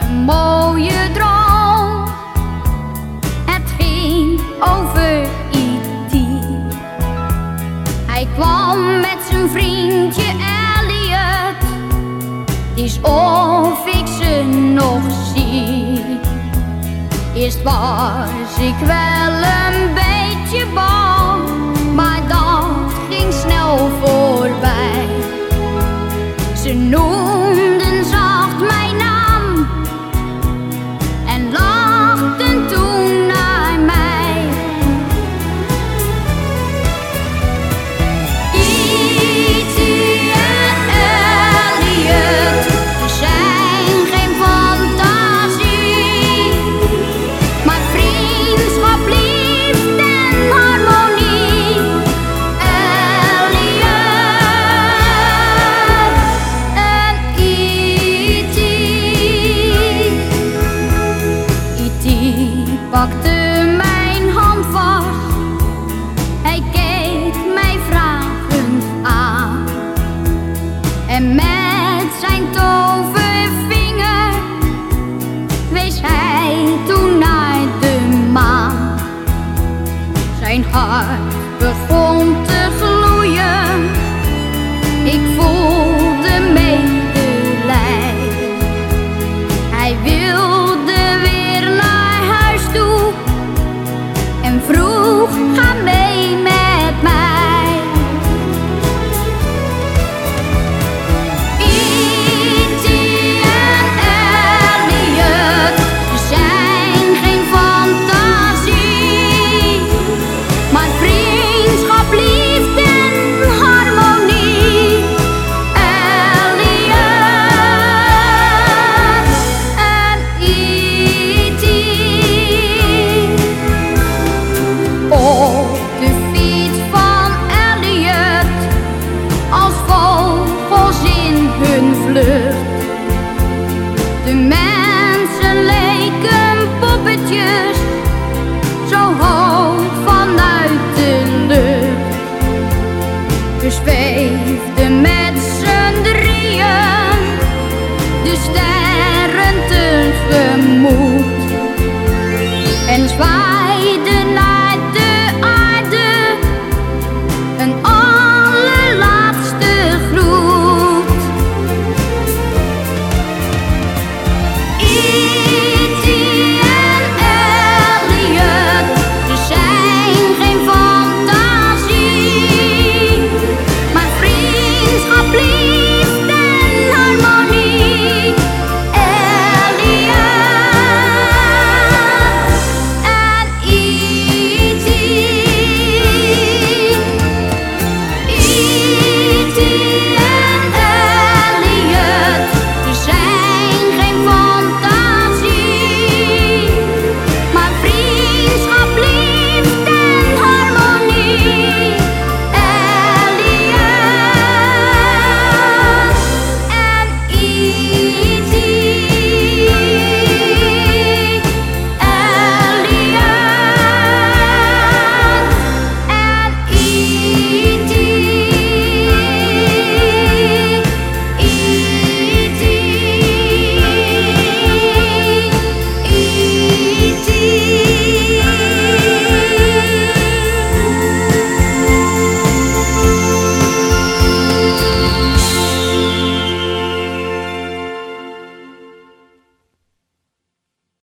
een mooie droom. Het ging over IT. Hij kwam met zijn vriendje Elliot. Is of ik ze nog zie. Eerst was ik wel een beetje bang, maar dat ging snel voorbij. Ze noemde vroeg.